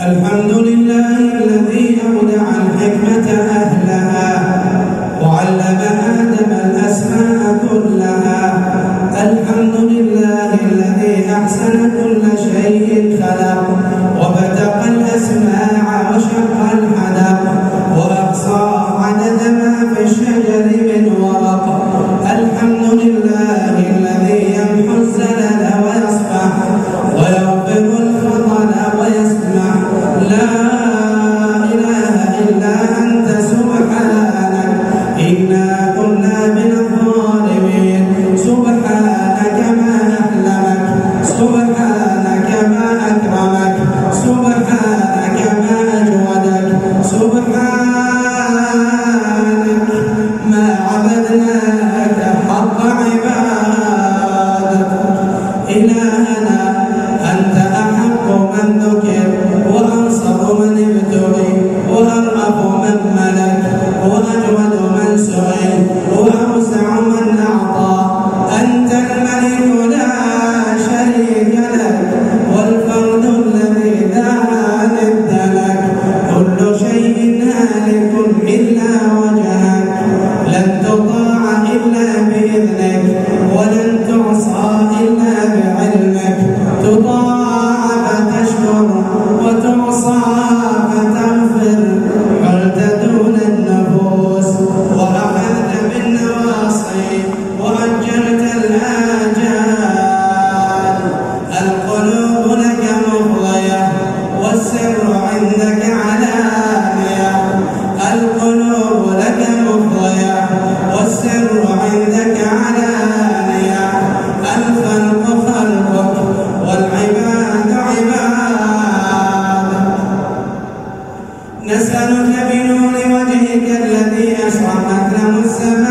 الحمد لله الذي أودع الحكمة أهلها وعلم آدم الأسماء كلها. الحمد لله الذي أحسن كل شيء خلق love. أولئك الذين سبقت لهم السماء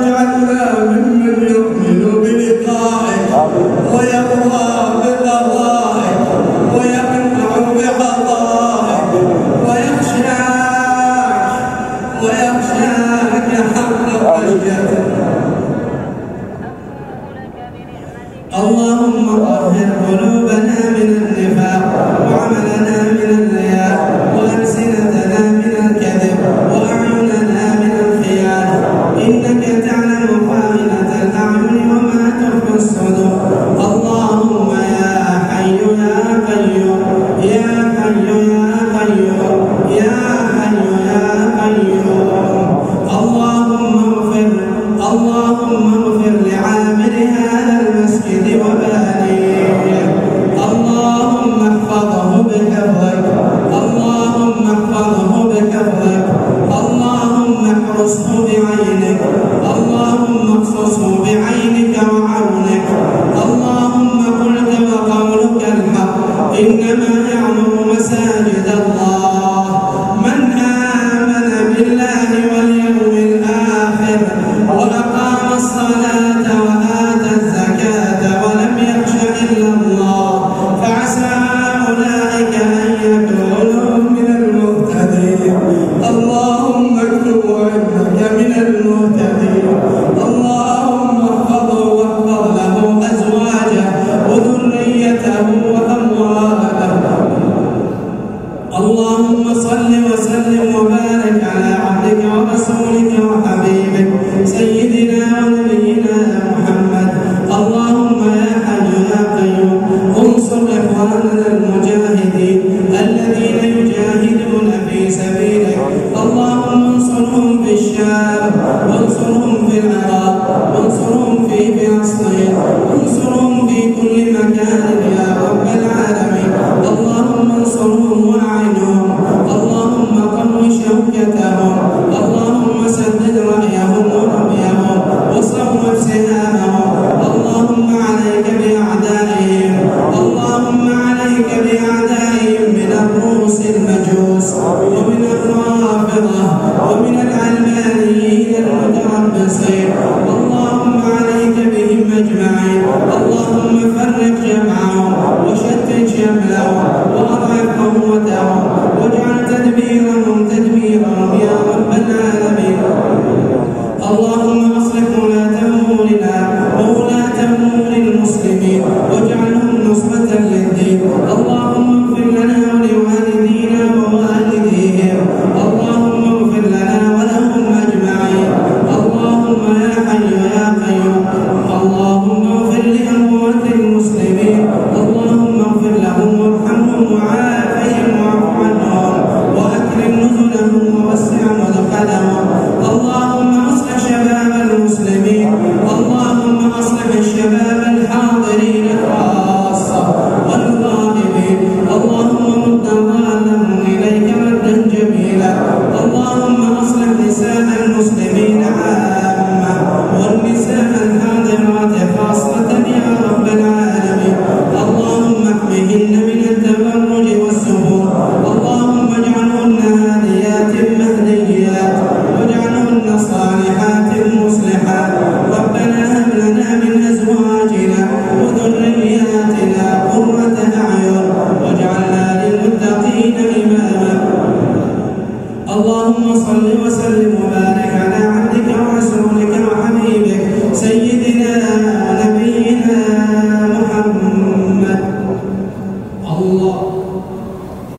واجعلنا ممن يؤمن بلقائك بعطائك حق اللهم طهر قلوبنا من النفاق وعمل وارحمهم اللهم صل وسلم وبارك